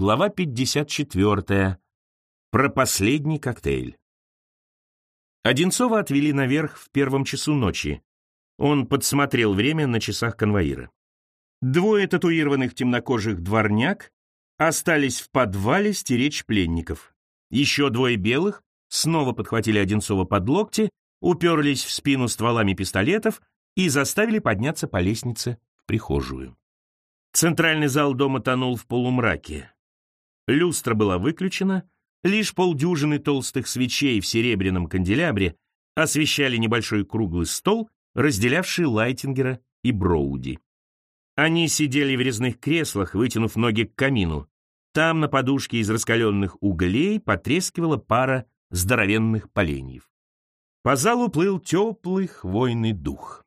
Глава 54. Про последний коктейль. Одинцова отвели наверх в первом часу ночи. Он подсмотрел время на часах конвоира. Двое татуированных темнокожих дворняк остались в подвале стеречь пленников. Еще двое белых снова подхватили Одинцова под локти, уперлись в спину стволами пистолетов и заставили подняться по лестнице в прихожую. Центральный зал дома тонул в полумраке. Люстра была выключена, лишь полдюжины толстых свечей в серебряном канделябре освещали небольшой круглый стол, разделявший Лайтингера и Броуди. Они сидели в резных креслах, вытянув ноги к камину. Там на подушке из раскаленных углей потрескивала пара здоровенных поленьев. По залу плыл теплый хвойный дух.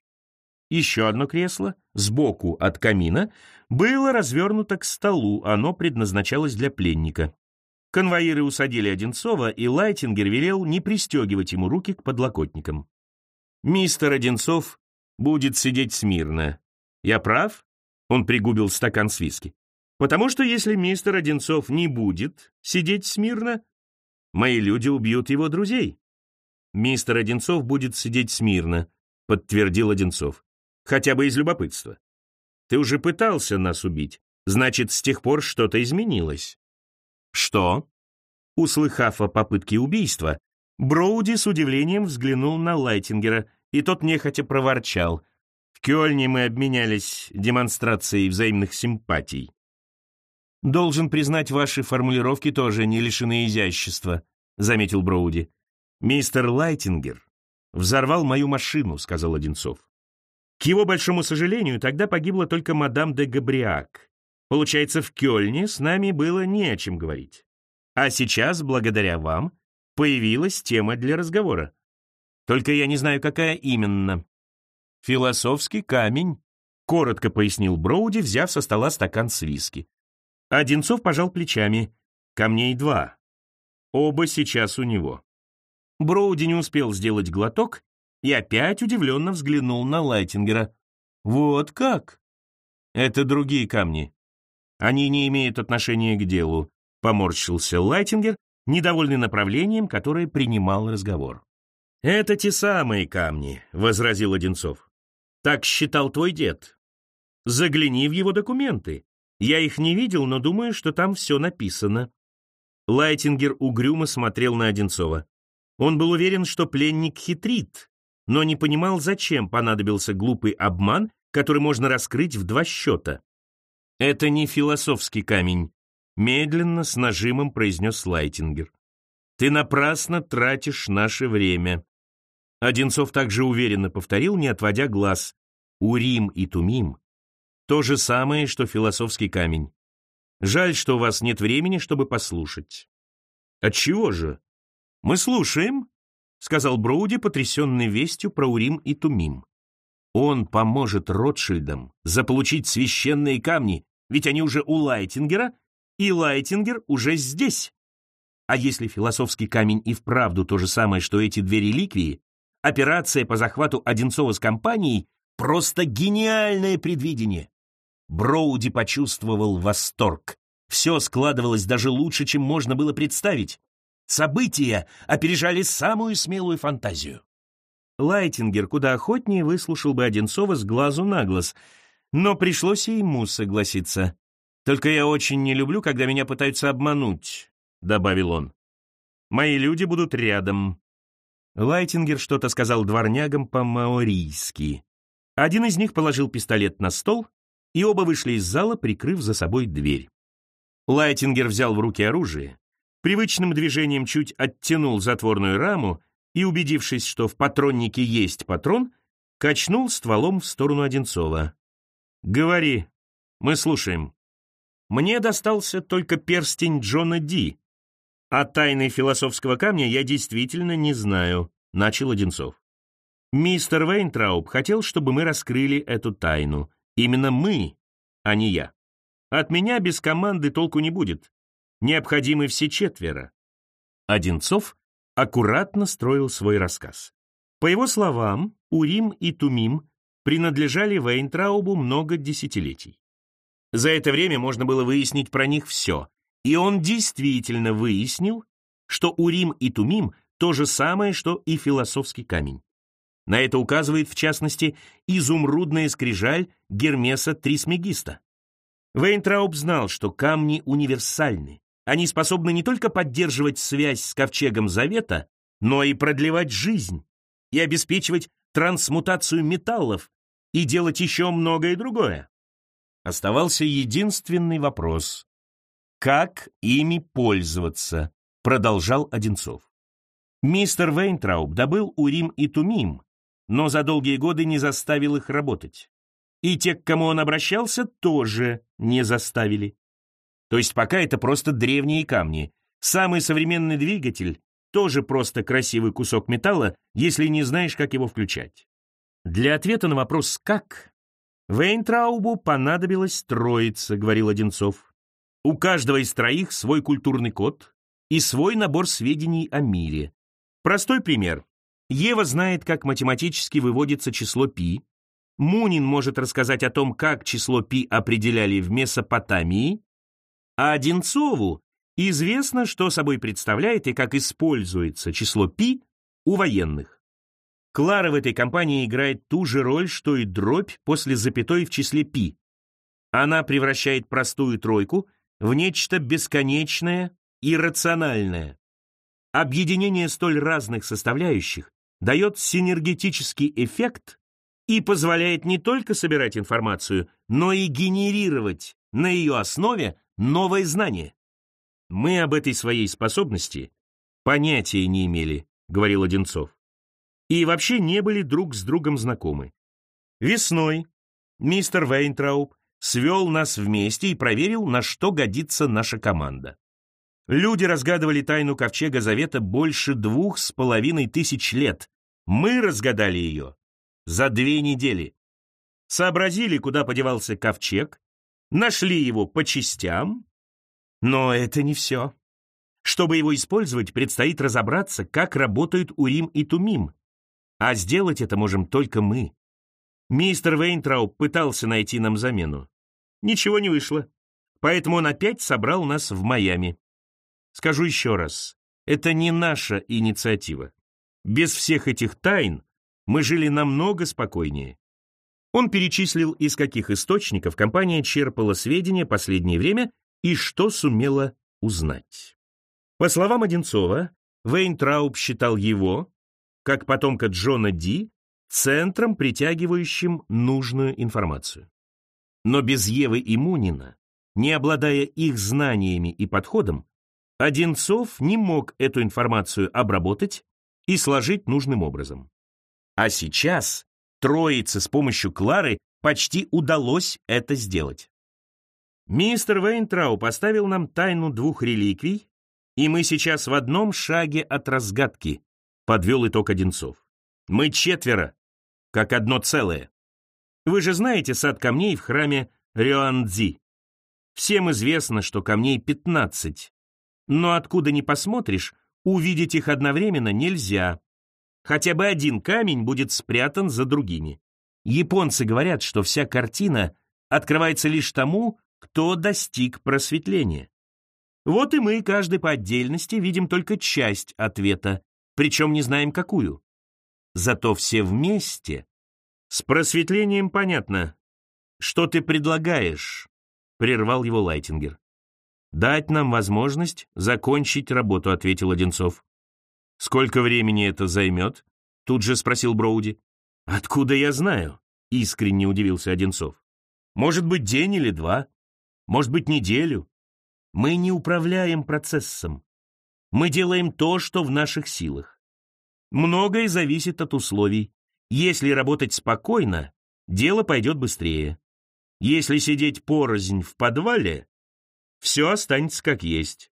Еще одно кресло, сбоку от камина, было развернуто к столу, оно предназначалось для пленника. Конвоиры усадили Одинцова, и Лайтингер велел не пристегивать ему руки к подлокотникам. «Мистер Одинцов будет сидеть смирно. Я прав?» Он пригубил стакан с виски. «Потому что если мистер Одинцов не будет сидеть смирно, мои люди убьют его друзей». «Мистер Одинцов будет сидеть смирно», — подтвердил Одинцов хотя бы из любопытства. Ты уже пытался нас убить, значит, с тех пор что-то изменилось. Что? Услыхав о попытке убийства, Броуди с удивлением взглянул на Лайтингера, и тот нехотя проворчал. В Кёльне мы обменялись демонстрацией взаимных симпатий. «Должен признать, ваши формулировки тоже не лишены изящества», — заметил Броуди. «Мистер Лайтингер взорвал мою машину», — сказал Одинцов. К его большому сожалению, тогда погибла только мадам де Габриак. Получается, в Кёльне с нами было не о чем говорить. А сейчас, благодаря вам, появилась тема для разговора. Только я не знаю, какая именно. «Философский камень», — коротко пояснил Броуди, взяв со стола стакан с виски. Одинцов пожал плечами. Камней два. Оба сейчас у него. Броуди не успел сделать глоток, и опять удивленно взглянул на Лайтингера. «Вот как?» «Это другие камни. Они не имеют отношения к делу», — поморщился Лайтингер, недовольный направлением, которое принимал разговор. «Это те самые камни», — возразил Одинцов. «Так считал твой дед. Загляни в его документы. Я их не видел, но думаю, что там все написано». Лайтингер угрюмо смотрел на Одинцова. Он был уверен, что пленник хитрит, но не понимал, зачем понадобился глупый обман, который можно раскрыть в два счета. «Это не философский камень», — медленно, с нажимом произнес Лайтингер. «Ты напрасно тратишь наше время». Одинцов также уверенно повторил, не отводя глаз. «Урим и Тумим — то же самое, что философский камень. Жаль, что у вас нет времени, чтобы послушать». «Отчего же?» «Мы слушаем», сказал Броуди, потрясенный вестью про Урим и Тумим. Он поможет Ротшильдам заполучить священные камни, ведь они уже у Лайтингера, и Лайтингер уже здесь. А если философский камень и вправду то же самое, что эти две реликвии, операция по захвату Одинцова с компанией — просто гениальное предвидение. Броуди почувствовал восторг. Все складывалось даже лучше, чем можно было представить. События опережали самую смелую фантазию. Лайтингер куда охотнее выслушал бы Одинцова с глазу на глаз, но пришлось и ему согласиться. «Только я очень не люблю, когда меня пытаются обмануть», — добавил он. «Мои люди будут рядом». Лайтингер что-то сказал дворнягам по-маорийски. Один из них положил пистолет на стол, и оба вышли из зала, прикрыв за собой дверь. Лайтингер взял в руки оружие, Привычным движением чуть оттянул затворную раму и, убедившись, что в патроннике есть патрон, качнул стволом в сторону Одинцова. «Говори, мы слушаем». Мне достался только перстень Джона Ди, а тайны философского камня я действительно не знаю, начал Одинцов. Мистер Вейнтрауб хотел, чтобы мы раскрыли эту тайну. Именно мы, а не я. От меня без команды толку не будет необходимы все четверо. Одинцов аккуратно строил свой рассказ. По его словам, Урим и Тумим принадлежали Вейнтраубу много десятилетий. За это время можно было выяснить про них все. И он действительно выяснил, что Урим и Тумим то же самое, что и философский камень. На это указывает, в частности, изумрудная скрижаль Гермеса Трисмегиста. Вейнтрауб знал, что камни универсальны. Они способны не только поддерживать связь с ковчегом Завета, но и продлевать жизнь, и обеспечивать трансмутацию металлов, и делать еще многое другое. Оставался единственный вопрос. Как ими пользоваться? Продолжал Одинцов. Мистер Вейнтрауб добыл Урим и Тумим, но за долгие годы не заставил их работать. И те, к кому он обращался, тоже не заставили. То есть пока это просто древние камни. Самый современный двигатель тоже просто красивый кусок металла, если не знаешь, как его включать. Для ответа на вопрос «как» Вейнтраубу понадобилась троица, говорил Одинцов. У каждого из троих свой культурный код и свой набор сведений о мире. Простой пример. Ева знает, как математически выводится число π. Мунин может рассказать о том, как число π определяли в Месопотамии, а Одинцову известно, что собой представляет и как используется число π у военных. Клара в этой компании играет ту же роль, что и дробь после запятой в числе π. Она превращает простую тройку в нечто бесконечное и рациональное. Объединение столь разных составляющих дает синергетический эффект и позволяет не только собирать информацию, но и генерировать на ее основе новое знание. Мы об этой своей способности понятия не имели, говорил Одинцов. И вообще не были друг с другом знакомы. Весной мистер Вейнтрауб свел нас вместе и проверил, на что годится наша команда. Люди разгадывали тайну Ковчега Завета больше двух с половиной тысяч лет. Мы разгадали ее за две недели. Сообразили, куда подевался Ковчег, нашли его по частям, но это не все. Чтобы его использовать, предстоит разобраться, как работают Урим и Тумим. А сделать это можем только мы. Мистер Вейнтрауб пытался найти нам замену. Ничего не вышло. Поэтому он опять собрал нас в Майами. Скажу еще раз, это не наша инициатива. Без всех этих тайн мы жили намного спокойнее. Он перечислил, из каких источников компания черпала сведения последнее время и что сумела узнать. По словам Одинцова, Вейнтрауб считал его, как потомка Джона Ди, центром, притягивающим нужную информацию. Но без Евы и Мунина, не обладая их знаниями и подходом, Одинцов не мог эту информацию обработать и сложить нужным образом. А сейчас троице с помощью Клары почти удалось это сделать. Мистер Вейнтрау поставил нам тайну двух реликвий, и мы сейчас в одном шаге от разгадки, подвел итог Одинцов. Мы четверо, как одно целое. Вы же знаете сад камней в храме Рюандзи. Всем известно, что камней 15, но откуда ни посмотришь, увидеть их одновременно нельзя. Хотя бы один камень будет спрятан за другими. Японцы говорят, что вся картина открывается лишь тому, кто достиг просветления. Вот и мы, каждый по отдельности, видим только часть ответа, причем не знаем какую. Зато все вместе. С просветлением понятно. Что ты предлагаешь? Прервал его Лайтингер. «Дать нам возможность закончить работу», — ответил Одинцов. «Сколько времени это займет?» — тут же спросил Броуди. «Откуда я знаю?» — искренне удивился Одинцов. «Может быть, день или два? Может быть, неделю? Мы не управляем процессом. Мы делаем то, что в наших силах. Многое зависит от условий. Если работать спокойно, дело пойдет быстрее. Если сидеть порознь в подвале, все останется как есть.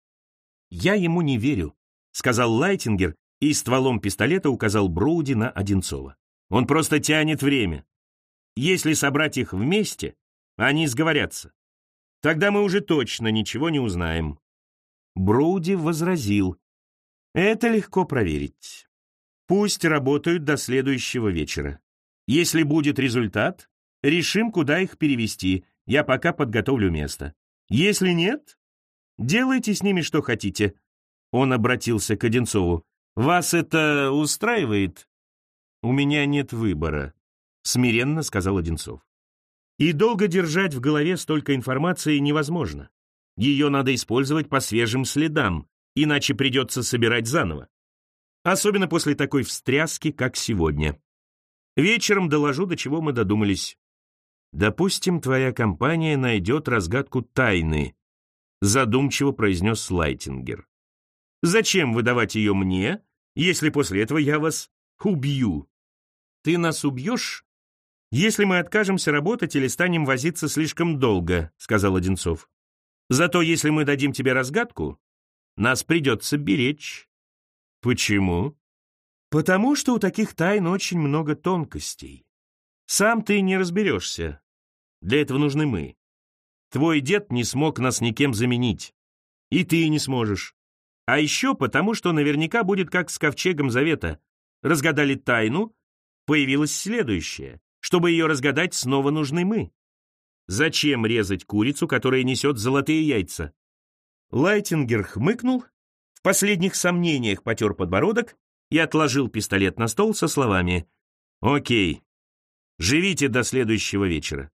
Я ему не верю, сказал Лайтингер и стволом пистолета указал Броуди на Одинцова. Он просто тянет время. Если собрать их вместе, они сговорятся. Тогда мы уже точно ничего не узнаем. Броуди возразил. Это легко проверить. Пусть работают до следующего вечера. Если будет результат, решим, куда их перевести. Я пока подготовлю место. Если нет, Делайте с ними что хотите». Он обратился к Одинцову. «Вас это устраивает?» «У меня нет выбора», — смиренно сказал Одинцов. «И долго держать в голове столько информации невозможно. Ее надо использовать по свежим следам, иначе придется собирать заново. Особенно после такой встряски, как сегодня. Вечером доложу, до чего мы додумались. Допустим, твоя компания найдет разгадку тайны, задумчиво произнес Лайтингер. Зачем выдавать ее мне, если после этого я вас убью? Ты нас убьешь, если мы откажемся работать или станем возиться слишком долго, сказал Одинцов. Зато если мы дадим тебе разгадку, нас придется беречь. Почему? Потому что у таких тайн очень много тонкостей. Сам ты не разберешься. Для этого нужны мы. Твой дед не смог нас никем заменить. И ты не сможешь. А еще потому, что наверняка будет как с ковчегом завета. Разгадали тайну, появилось следующее. Чтобы ее разгадать, снова нужны мы. Зачем резать курицу, которая несет золотые яйца? Лайтингер хмыкнул, в последних сомнениях потер подбородок и отложил пистолет на стол со словами «Окей, живите до следующего вечера».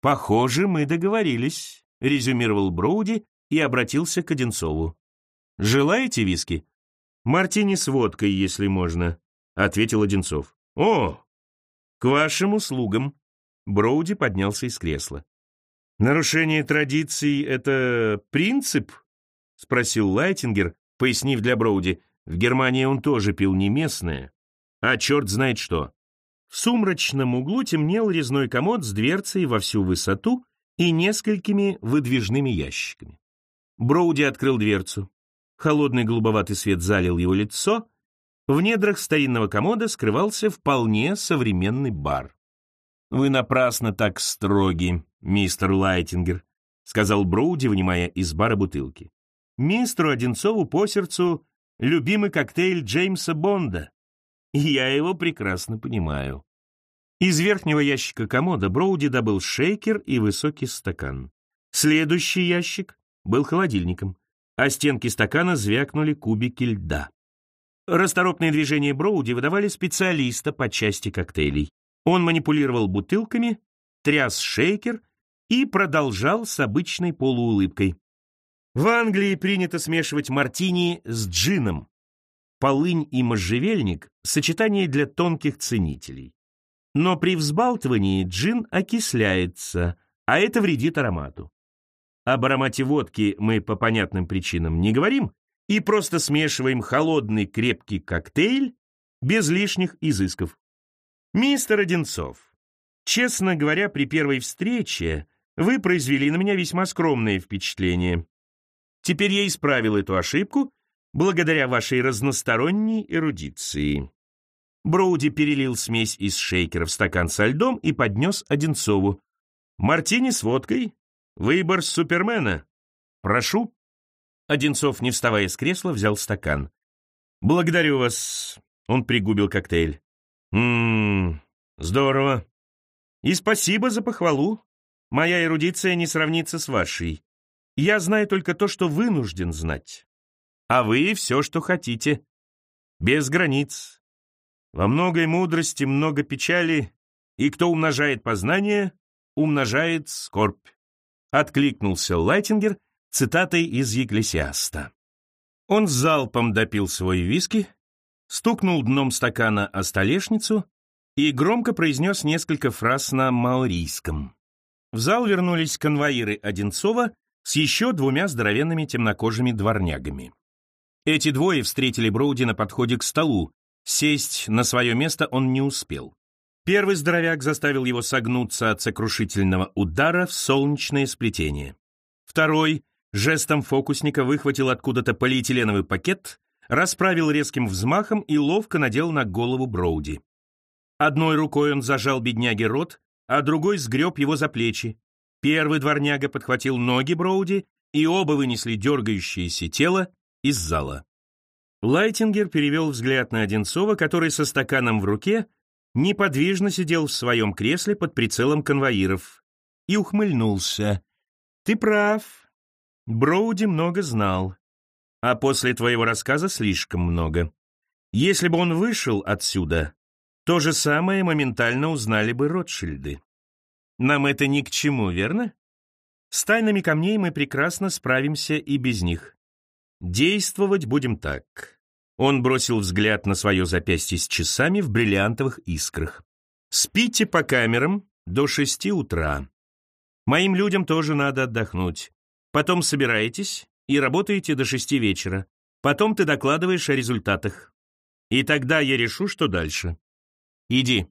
«Похоже, мы договорились», — резюмировал Броуди и обратился к Одинцову. «Желаете виски?» «Мартини с водкой, если можно», — ответил Одинцов. «О, к вашим услугам». Броуди поднялся из кресла. «Нарушение традиций — это принцип?» — спросил Лайтингер, пояснив для Броуди. В Германии он тоже пил не местное, а черт знает что. В сумрачном углу темнел резной комод с дверцей во всю высоту и несколькими выдвижными ящиками. Броуди открыл дверцу. Холодный голубоватый свет залил его лицо. В недрах старинного комода скрывался вполне современный бар. «Вы напрасно так строги, мистер Лайтингер», — сказал Броуди, вынимая из бара бутылки. «Мистеру Одинцову по сердцу любимый коктейль Джеймса Бонда. Я его прекрасно понимаю». Из верхнего ящика комода Броуди добыл шейкер и высокий стакан. Следующий ящик был холодильником, а стенки стакана звякнули кубики льда. Расторопные движения Броуди выдавали специалиста по части коктейлей. Он манипулировал бутылками, тряс шейкер и продолжал с обычной полуулыбкой. В Англии принято смешивать мартини с джином. Полынь и можжевельник – сочетание для тонких ценителей. Но при взбалтывании джин окисляется, а это вредит аромату. Об аромате водки мы по понятным причинам не говорим и просто смешиваем холодный крепкий коктейль без лишних изысков. «Мистер Одинцов, честно говоря, при первой встрече вы произвели на меня весьма скромное впечатление. Теперь я исправил эту ошибку благодаря вашей разносторонней эрудиции». Броуди перелил смесь из шейкера в стакан со льдом и поднес Одинцову. «Мартини с водкой. Выбор Супермена. Прошу». Одинцов, не вставая с кресла, взял стакан. «Благодарю вас». Он пригубил коктейль. Ммм, здорово. И спасибо за похвалу. Моя эрудиция не сравнится с вашей. Я знаю только то, что вынужден знать. А вы все, что хотите. Без границ. Во многой мудрости много печали, и кто умножает познание, умножает скорбь. Откликнулся Лайтингер цитатой из Екклесиаста. Он залпом допил свой виски, стукнул дном стакана о столешницу и громко произнес несколько фраз на маорийском. В зал вернулись конвоиры Одинцова с еще двумя здоровенными темнокожими дворнягами. Эти двое встретили Броуди на подходе к столу. Сесть на свое место он не успел. Первый здоровяк заставил его согнуться от сокрушительного удара в солнечное сплетение. Второй жестом фокусника выхватил откуда-то полиэтиленовый пакет расправил резким взмахом и ловко надел на голову Броуди. Одной рукой он зажал бедняге рот, а другой сгреб его за плечи. Первый дворняга подхватил ноги Броуди, и оба вынесли дергающееся тело из зала. Лайтингер перевел взгляд на Одинцова, который со стаканом в руке неподвижно сидел в своем кресле под прицелом конвоиров, и ухмыльнулся. «Ты прав. Броуди много знал, а после твоего рассказа слишком много. Если бы он вышел отсюда, то же самое моментально узнали бы Ротшильды. Нам это ни к чему, верно? С тайнами камней мы прекрасно справимся и без них. Действовать будем так. Он бросил взгляд на свое запястье с часами в бриллиантовых искрах. Спите по камерам до шести утра. Моим людям тоже надо отдохнуть. Потом собираетесь и работаете до шести вечера. Потом ты докладываешь о результатах. И тогда я решу, что дальше. Иди.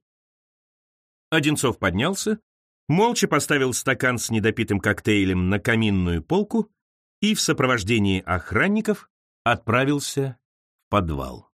Одинцов поднялся, молча поставил стакан с недопитым коктейлем на каминную полку и в сопровождении охранников отправился подвал.